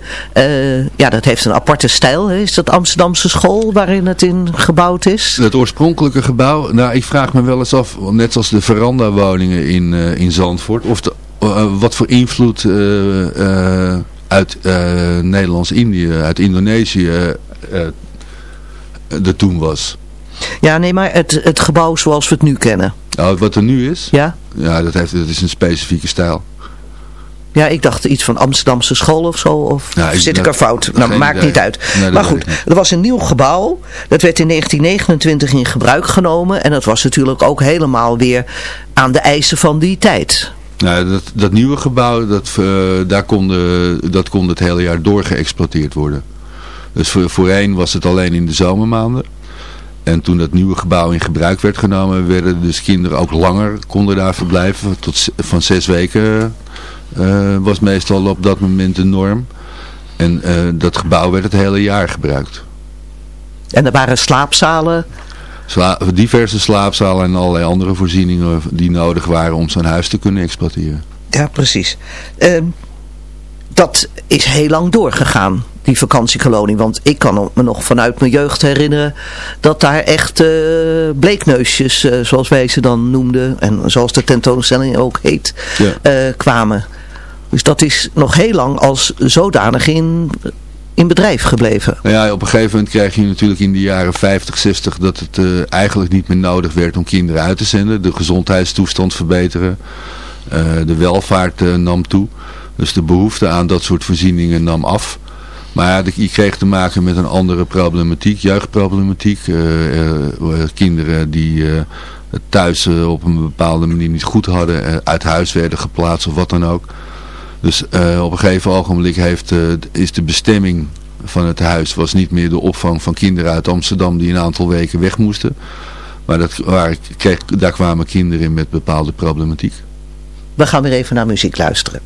ja dat heeft een aparte stijl. Hè. Is dat Amsterdamse school waarin het in gebouwd is? Het oorspronkelijke gebouw, nou ik vraag me wel eens af, net als de verandawoningen in, in Zandvoort, of de, wat voor invloed eh, eh, uit eh, Nederlands-Indië, uit Indonesië eh, eh, er toen was. Ja, nee, maar het, het gebouw zoals we het nu kennen. Wat er nu is, Ja? ja, dat, heeft, dat is een specifieke stijl. Ja, ik dacht iets van Amsterdamse school of zo. Of ik- zit ik er fout? Nou, maakt idee. niet uit. Nee, maar goed, er was een nieuw gebouw. Dat werd in 1929 in gebruik genomen. En dat was natuurlijk ook helemaal weer aan de eisen van die tijd. Nou, dat, dat nieuwe gebouw, dat, eh, daar kon, de, dat kon het hele jaar door geëxploiteerd worden. Dus voor, voorheen was het alleen in de zomermaanden. En toen dat nieuwe gebouw in gebruik werd genomen, werden dus kinderen ook langer, konden daar verblijven. Tot, van zes weken eh, was meestal op dat moment de norm. En eh, dat gebouw werd het hele jaar gebruikt. En er waren slaapzalen. Sla diverse slaapzalen en allerlei andere voorzieningen die nodig waren om zo'n huis te kunnen exploiteren. Ja, precies. Ehm, dat is heel lang doorgegaan, die vakantiekolonie. Want ik kan me nog vanuit mijn jeugd herinneren dat daar echt eh, bleekneusjes, eh, zoals wij ze dan noemden, en zoals de tentoonstelling ook heet, Ja. eh, kwamen. Dus dat is nog heel lang als zodanig in, in bedrijf gebleven. Nou ja, op een gegeven moment krijg je natuurlijk in de jaren 50, 60 dat het eh, eigenlijk niet meer nodig werd om kinderen uit te zenden. De gezondheidstoestand verbeteren. Eh, de welvaart eh, nam toe. Dus de behoefte aan dat soort voorzieningen nam af. Maar je kreeg te maken met een andere problematiek, jeugdproblematiek. Kinderen die het thuis op een bepaalde manier niet goed hadden, uit huis werden geplaatst of wat dan ook. Dus eh, op een gegeven ogenblik heeft, eh, is de bestemming van het huis was niet meer de opvang van kinderen uit Amsterdam die een aantal weken weg moesten. Maar dat, waar, daar kwamen kinderen in met bepaalde problematiek. We gaan weer even naar muziek luisteren.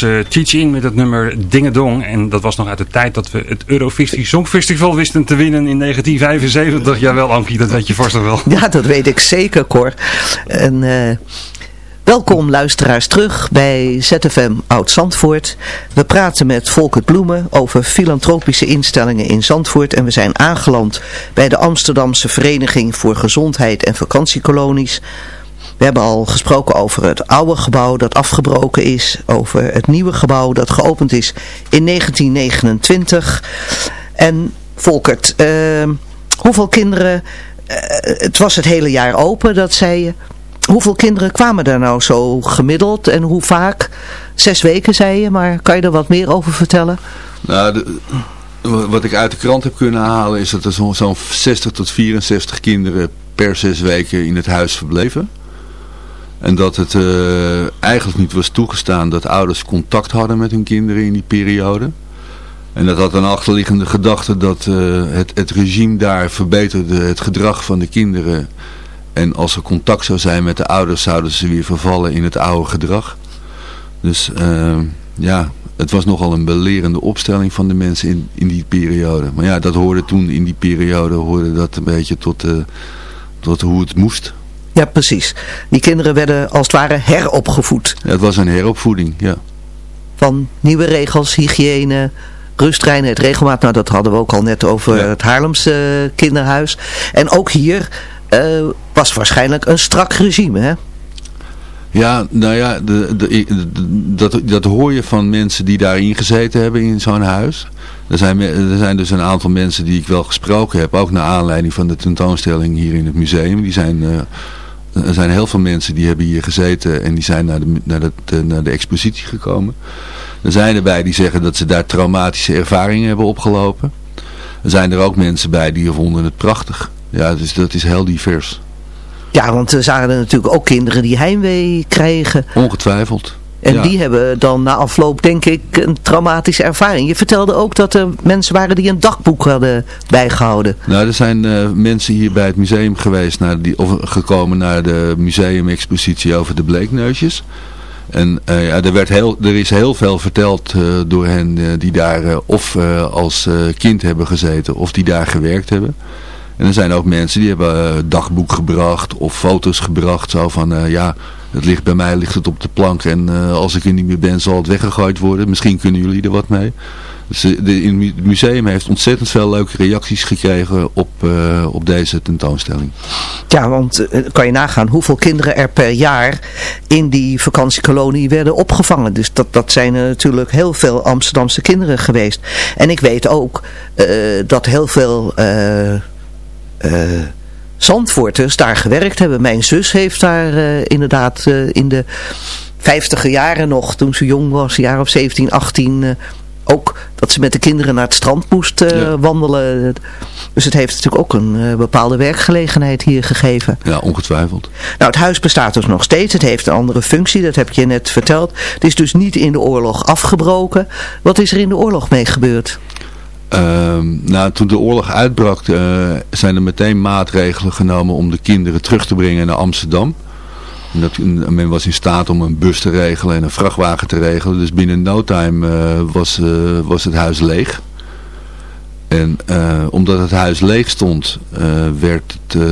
Was eh Teach In met het nummer Dingedong. En dat was nog uit de tijd dat we het Eurovisie Songfestival wisten te winnen in 1975. Jawel Ankie, dat weet je vast nog wel. Ja, dat weet ik zeker, Cor. En, eh, welkom luisteraars terug bij ZFM Oud-Zandvoort. We praten met Volkert Bloemen over filantropische instellingen in Zandvoort. En we zijn aangeland bij de Amsterdamse Vereniging voor Gezondheid en Vakantiekolonies. We hebben al gesproken over het oude gebouw dat afgebroken is. Over het nieuwe gebouw dat geopend is in 1929. En Volkert, eh, hoeveel kinderen... eh, het was het hele jaar open, dat zei je. Hoeveel kinderen kwamen er nou zo gemiddeld en hoe vaak? Zes weken zei je, maar kan je er wat meer over vertellen? Nou, wat ik uit de krant heb kunnen halen is dat er zo'n 60 tot 64 kinderen per zes weken in het huis verbleven. En dat het eh, eigenlijk niet was toegestaan dat ouders contact hadden met hun kinderen in die periode. En dat had een achterliggende gedachte dat eh, het, het regime daar verbeterde het gedrag van de kinderen. En als er contact zou zijn met de ouders, zouden ze weer vervallen in het oude gedrag. Dus eh, ja, het was nogal een belerende opstelling van de mensen in, in die periode. Maar ja, dat hoorde toen in die periode, hoorde dat een beetje tot, tot hoe het moest. Ja, precies. Die kinderen werden als het ware heropgevoed. Ja, het was een heropvoeding, ja. Van nieuwe regels, hygiëne, rustreinheid, regelmaat. Nou, dat hadden we ook al net over Ja. het Haarlemse kinderhuis. En ook hier eh, was waarschijnlijk een strak regime, hè? Ja, nou ja, de, de, de- dat, dat hoor je van mensen die daarin gezeten hebben in zo'n huis. Er zijn, er zijn dus een aantal mensen die ik wel gesproken heb, ook naar aanleiding van de tentoonstelling hier in het museum. Die zijn, eh, er zijn heel veel mensen die hebben hier gezeten en die zijn naar de, naar de, naar de expositie gekomen. Er zijn erbij die zeggen dat ze daar traumatische ervaringen hebben opgelopen. Er zijn er ook mensen bij die vonden het prachtig. Ja, dus dat is heel divers. Ja, want er zagen er natuurlijk ook kinderen die heimwee kregen. Ongetwijfeld. En Ja. die hebben dan na afloop, denk ik, een traumatische ervaring. Je vertelde ook dat er mensen waren die een dagboek hadden bijgehouden. Nou, er zijn eh, mensen hier bij het museum geweest, naar die, of gekomen naar de museumexpositie over de bleekneusjes. En eh, ja, er, werd heel, er is heel veel verteld eh, door hen die daar of als kind hebben gezeten of die daar gewerkt hebben. En er zijn ook mensen die hebben dagboek gebracht of foto's gebracht. Zo van, ja, het ligt bij mij ligt het op de plank en eh, als ik er niet meer ben zal het weggegooid worden. Misschien kunnen jullie er wat mee. Dus eh, de, in het museum heeft ontzettend veel leuke reacties gekregen op, eh, op deze tentoonstelling. Ja, want kan je nagaan hoeveel kinderen er per jaar in die vakantiekolonie werden opgevangen. Dus dat, dat zijn er natuurlijk heel veel Amsterdamse kinderen geweest. En ik weet ook dat heel veel Zandvoorters daar gewerkt hebben. Mijn zus heeft daar eh, inderdaad eh, in de vijftiger jaren nog, toen ze jong was, een jaar of 17, 18... eh, ook dat ze met de kinderen naar het strand moest Ja. wandelen. Dus het heeft natuurlijk ook een bepaalde werkgelegenheid hier gegeven. Ja, ongetwijfeld. Nou, het huis bestaat dus nog steeds. Het heeft een andere functie, dat heb je net verteld. Het is dus niet in de oorlog afgebroken. Wat is er in de oorlog mee gebeurd? Nou, toen de oorlog uitbrak eh, zijn er meteen maatregelen genomen om de kinderen terug te brengen naar Amsterdam. Dat, en men was in staat om een bus te regelen en een vrachtwagen te regelen. Dus binnen no time eh, was, eh, was het huis leeg. En omdat het huis leeg stond, werd het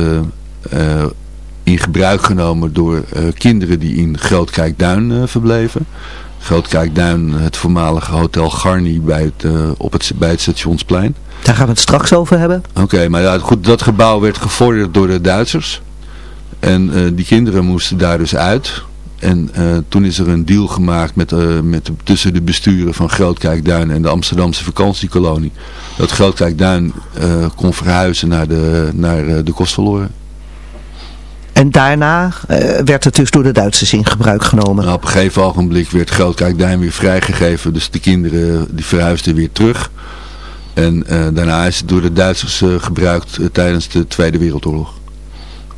in gebruik genomen door kinderen die in Grootkijkduin verbleven. Grootkijkduin, het voormalige hotel Garni bij het, eh, op het, bij het stationsplein. Daar gaan we het straks over hebben. Oké, maar ja, goed, dat gebouw werd gevorderd door de Duitsers. En eh, die kinderen moesten daar dus uit. En eh, toen is er een deal gemaakt met, met, de- tussen de besturen van Grootkijkduin en de Amsterdamse vakantiekolonie. Dat Grootkijkduin kon verhuizen naar de, naar, de Kostverloren. En daarna eh, werd het dus door de Duitsers in gebruik genomen. Nou, op een gegeven ogenblik werd Grootkijkduin weer vrijgegeven. Dus de kinderen die verhuisden weer terug. En eh, daarna is het door de Duitsers eh, gebruikt tijdens de Tweede Wereldoorlog.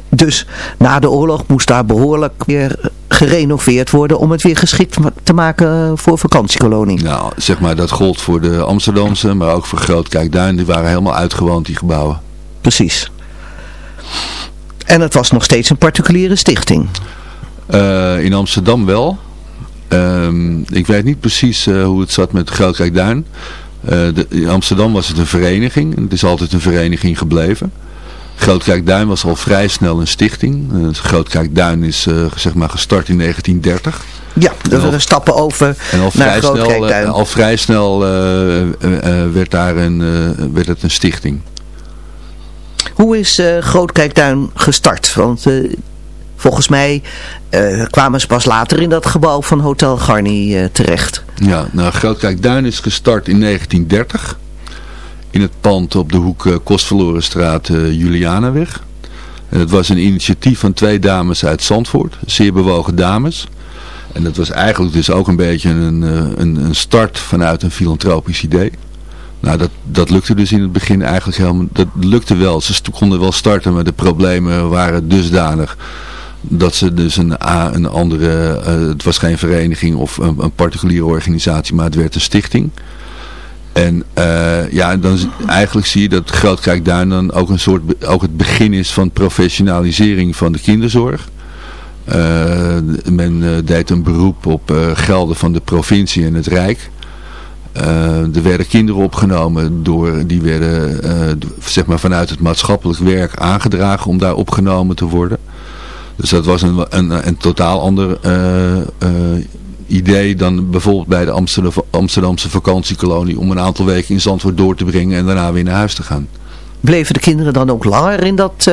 Dus na de oorlog moest daar behoorlijk weer gerenoveerd worden om het weer geschikt te maken voor vakantiekolonie. Nou, zeg maar, dat gold voor de Amsterdamse, maar ook voor Grootkijkduin. Die waren helemaal uitgewoond, die gebouwen. Precies. En het was nog steeds een particuliere stichting. Eh, in Amsterdam wel. Ehm, ik weet niet precies eh, hoe het zat met Grootkijkduin. Eh, de, in Amsterdam was het een vereniging. en Het is altijd een vereniging gebleven. Grootkijkduin was al vrij snel een stichting. Uh, Grootkijkduin is eh, zeg maar gestart in 1930. Ja, En al- we stappen over En al naar vrij snel, eh, al vrij snel eh, eh, eh, werd, daar een, eh, werd het een stichting. Hoe is eh Grootkijkduin gestart? Want eh, volgens mij eh, kwamen ze pas later in dat gebouw van Hotel Garni terecht. Ja, nou Grootkijkduin is gestart in 1930. In het pand op de hoek eh, Kostverlorenstraat Julianaweg. En het was een initiatief van twee dames uit Zandvoort. Zeer bewogen dames. En dat was eigenlijk dus ook een beetje een, een, een start vanuit een filantropisch idee. Nou, dat, dat lukte dus in het begin eigenlijk helemaal. Dat lukte wel. Ze konden wel starten, maar de problemen waren dusdanig dat ze dus een, een andere, eh, het was geen vereniging of een, een, particuliere organisatie, maar het werd een stichting. En eh, ja, dan eigenlijk zie je dat Grootkijkduin dan ook een soort, ook het begin is van professionalisering van de kinderzorg. Eh, men deed een beroep op gelden van de provincie en het Rijk. Uh, er werden kinderen opgenomen, door, die werden eh, zeg maar vanuit het maatschappelijk werk aangedragen om daar opgenomen te worden. Dus dat was een, een, een totaal ander eh, idee dan bijvoorbeeld bij de Amsterdamse vakantiekolonie om een aantal weken in Zandvoort door te brengen en daarna weer naar huis te gaan. Bleven de kinderen dan ook langer in dat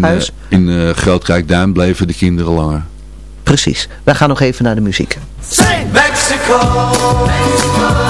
huis? in Grootrijk-Duin bleven de kinderen langer. Precies. Wij gaan nog even naar de muziek. Mexico. Mexico.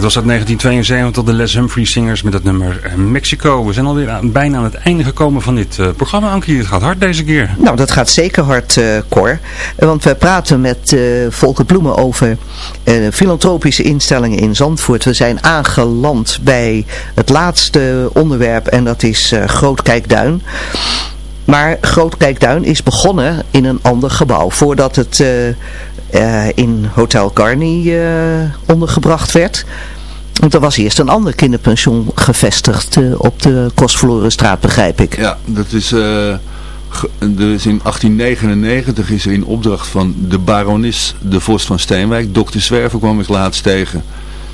dat was uit 1972 de Les Humphrey Singers met het nummer eh, Mexico. We zijn alweer bijna aan het einde gekomen van dit eh, programma. Ankie, het gaat hard deze keer. Nou, dat gaat zeker hard, uh, Cor. Want we praten met uh, Volker Bloemen over filantropische instellingen in Zandvoort. We zijn aangeland bij het laatste onderwerp en dat is Groot Kijkduin. Maar Groot Kijkduin is begonnen in een ander gebouw. Voordat het eh, in Hotel Garni eh, ondergebracht werd. Want er was eerst een ander kinderpension gevestigd eh, op de Kostvloerenstraat, begrijp ik. Ja, dat is... Dus in 1899 is er in opdracht van de baronis, de vorst van Steenwijk, dokter Zwerver kwam ik laatst tegen.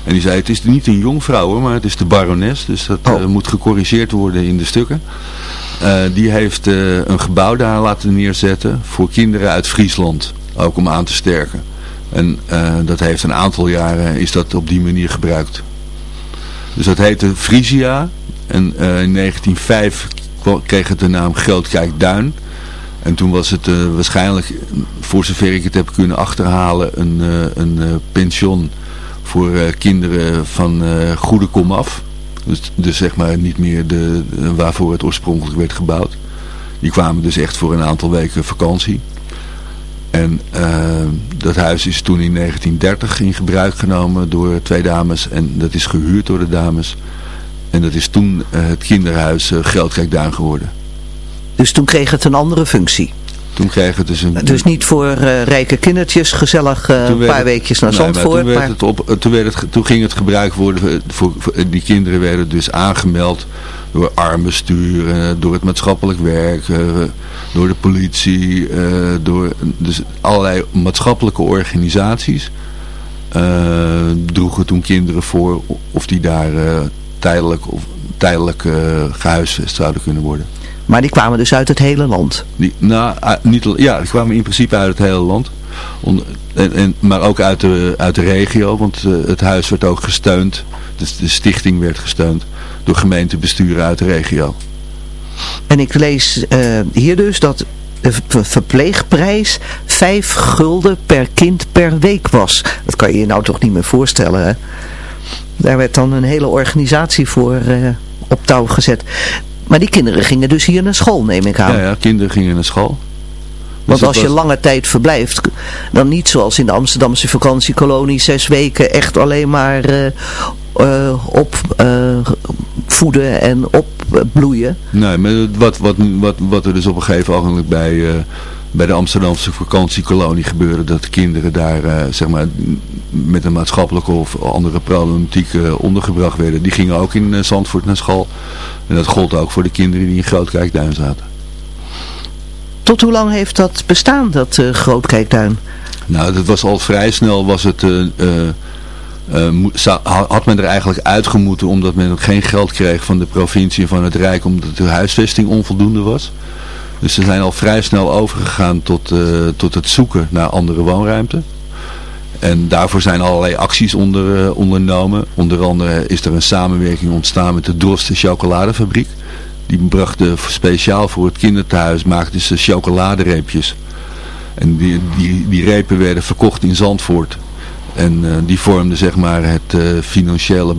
En die zei, het is niet een jongvrouw, maar het is de barones, dus dat oh. moet gecorrigeerd worden in de stukken. Die heeft een gebouw daar laten neerzetten voor kinderen uit Friesland. Ook om aan te sterken. En eh, dat heeft een aantal jaren is dat op die manier gebruikt. Dus dat heette Frisia. En eh, in 1905 kwa- kreeg het de naam Grootkijkduin. En toen was het eh, waarschijnlijk, voor zover ik het heb kunnen achterhalen, een, een pension voor kinderen van goede komaf. Dus, dus zeg maar niet meer de- waarvoor het oorspronkelijk werd gebouwd. Die kwamen dus echt voor een aantal weken vakantie. En eh, dat huis is toen in 1930 in gebruik genomen door twee dames. En dat is gehuurd door de dames. En dat is toen eh, het kinderhuis uh, Grootkijkduin geworden. Dus toen kreeg het een andere functie. Toen dus een... Dus niet voor eh, rijke kindertjes gezellig eh, een paar het- weekjes naar nee, Zandvoort. toen, werd maar- het op, toen, werd het, toen ging het gebruik worden, voor, die kinderen werden dus aangemeld door armbestuur, eh, door het maatschappelijk werk, door de politie, eh, door dus allerlei maatschappelijke organisaties. droegen toen kinderen voor of die daar tijdelijk, of, tijdelijk eh, gehuisvest zouden kunnen worden. Maar die kwamen dus uit het hele land. Die, nou, ah, niet, ja, die kwamen in principe uit het hele land. Onder- en, en, maar ook uit de, uit de regio, want eh, het huis werd ook gesteund. Dus de stichting werd gesteund door gemeentebesturen uit de regio. En ik lees eh, hier dus dat de ver- verpleegprijs 5 gulden per kind per week was. Dat kan je je nou toch niet meer voorstellen, hè? Daar werd dan een hele organisatie voor eh, op touw gezet. Maar die kinderen gingen dus hier naar school, neem ik aan. Ja, ja, kinderen gingen naar school. Want Dus als het je was- lange tijd verblijft, dan niet zoals in de Amsterdamse vakantiekolonie, zes weken echt alleen maar eh, eh, op eh, voeden en opbloeien. Nee, maar wat, wat, wat, wat er dus op een gegeven ogenblik bij, bij de Amsterdamse vakantiekolonie gebeurde, dat de kinderen daar zeg maar, met een maatschappelijke of andere problematiek eh, ondergebracht werden, die gingen ook in eh, Zandvoort naar school. En dat gold ook voor de kinderen die in Grootkijkduin zaten. Tot hoe lang heeft dat bestaan, dat eh Grootkijkduin? Nou, dat was al vrij snel was het... had men er eigenlijk uitgemoeten omdat men geen geld kreeg van de provincie en van het Rijk omdat de huisvesting onvoldoende was. Dus ze zijn al vrij snel overgegaan tot, tot het zoeken naar andere woonruimte. En daarvoor zijn allerlei acties onder, eh, ondernomen. Onder andere is er een samenwerking ontstaan met de Drosten chocoladefabriek. Die brachten speciaal voor het kinderthuis, maakten ze chocoladereepjes. En die, die, die repen werden verkocht in Zandvoort. En eh, die vormden zeg maar het eh, financiële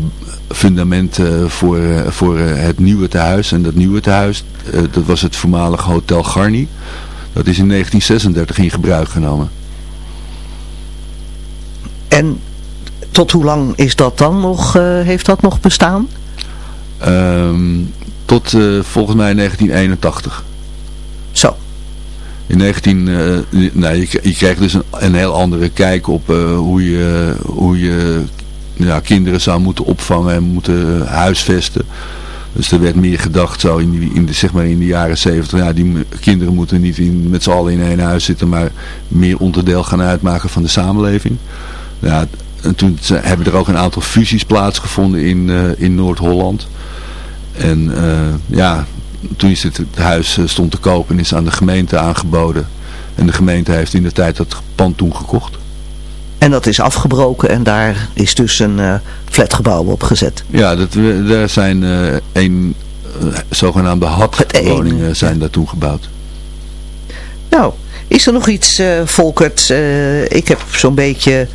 fundament voor, voor het nieuwe tehuis. En dat nieuwe tehuis, eh, dat was het voormalige Hotel Garni. Dat is in 1936 in gebruik genomen. En tot hoe lang is dat dan nog, eh, heeft dat nog bestaan? Ehm, tot eh, volgens mij 1981. Zo. In 19, eh, nee, je, je kreeg dus een, een heel andere kijk op eh, hoe je, hoe je ja, kinderen zou moeten opvangen en moeten huisvesten. Dus er werd meer gedacht zo in, die, in, de, zeg maar in de jaren 70. Ja, die kinderen moeten niet in, met z'n allen in één huis zitten, maar meer onderdeel gaan uitmaken van de samenleving. Ja, en toen hebben er ook een aantal fusies plaatsgevonden in, eh, in Noord-Holland. En eh, ja, toen is het, het huis eh, stond te koop en is aan de gemeente aangeboden. En de gemeente heeft in de tijd dat pand toen gekocht. En dat is afgebroken en daar is dus een eh, flatgebouw op gezet. Ja, dat, daar zijn eh een eh, zogenaamde HAT-woningen zijn daar toen gebouwd. Nou, is er nog iets, eh Volkert? Eh, ik heb zo'n beetje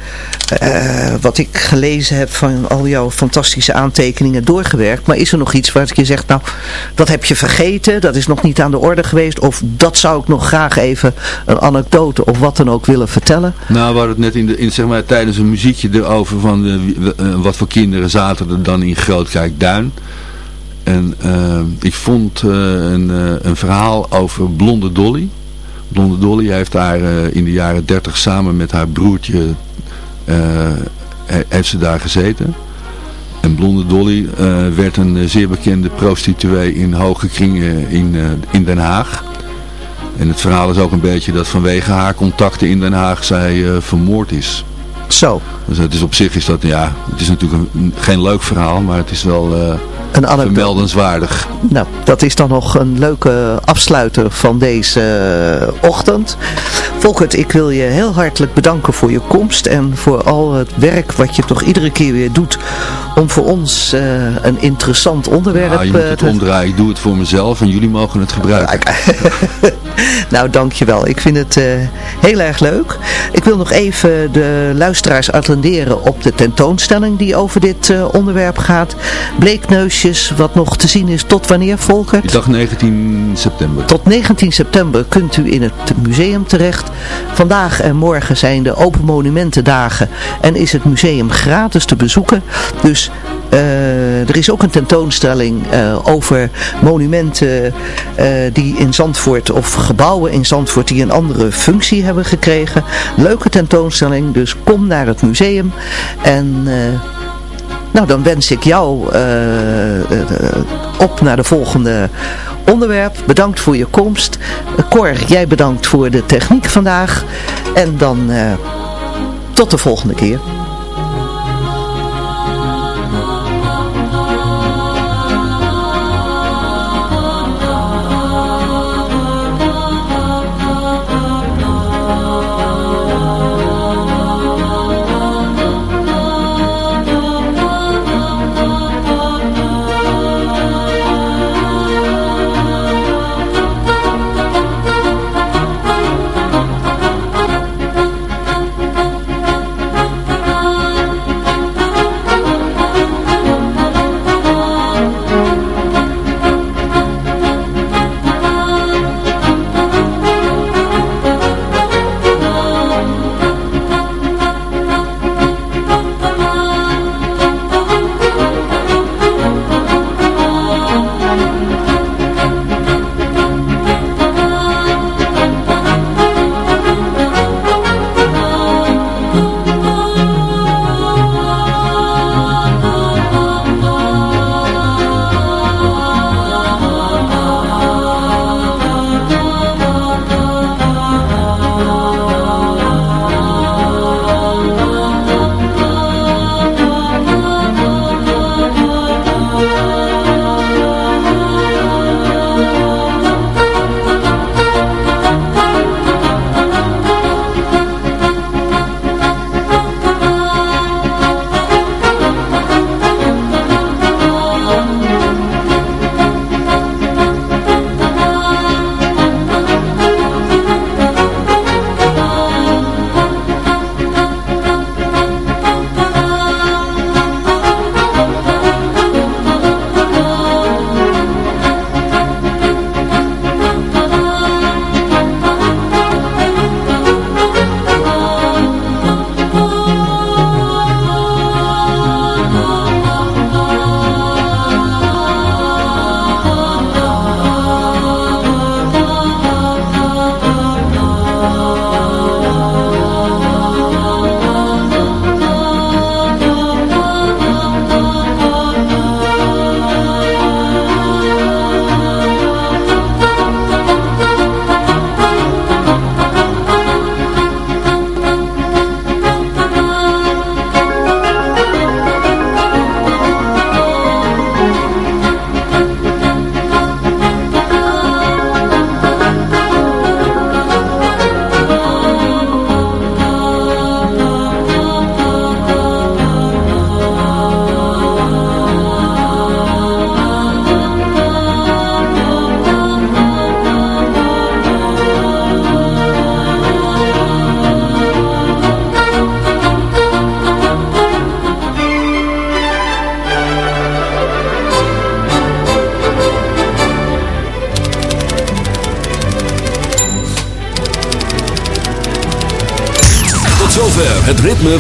eh, wat ik gelezen heb van al jouw fantastische aantekeningen doorgewerkt. Maar is er nog iets waar je zegt, nou, dat heb je vergeten, dat is nog niet aan de orde geweest. Of dat zou ik nog graag even een anekdote of wat dan ook willen vertellen. Nou, we hadden het net in de, in, zeg maar, tijdens een muziekje erover van wat voor kinderen zaten er dan in Grootkijkduin. En ik vond een, een verhaal over Blonde Dolly. Blonde Dolly heeft daar eh, in de jaren 30 samen met haar broertje eh, he- heeft ze daar gezeten. En Blonde Dolly eh, werd een zeer bekende prostituee in hoge kringen in, in Den Haag. En het verhaal is ook een beetje dat vanwege haar contacten in Den Haag zij vermoord is. Zo. Dus het is op zich is dat, ja, het is natuurlijk een, geen leuk verhaal, maar het is wel Een anekdote. vermeldenswaardig. Nou, dat is dan nog een leuke afsluiter van deze eh, ochtend. Volkert, ik wil je heel hartelijk bedanken voor je komst en voor al het werk wat je toch iedere keer weer doet om voor ons eh, een interessant onderwerp Ja, je moet eh, het te- omdraaien. Ik doe het voor mezelf en jullie mogen het gebruiken. Nou, dankjewel. Ik vind het eh, heel erg leuk. Ik wil nog even de luisteraars attenderen op de tentoonstelling die over dit eh, onderwerp gaat. Wat nog te zien is tot wanneer, Volkert? Die dag 19 september. Tot 19 september kunt u in het museum terecht. Vandaag en morgen zijn de Open Monumentendagen en is het museum gratis te bezoeken. Dus eh, er is ook een tentoonstelling eh, over monumenten eh, die in Zandvoort of gebouwen in Zandvoort die een andere functie hebben gekregen. Leuke tentoonstelling, dus kom naar het museum en... nou, dan wens ik jou eh, eh, op naar de volgende onderwerp. Bedankt voor je komst. Eh, Cor, jij bedankt voor de techniek vandaag. En dan tot de volgende keer.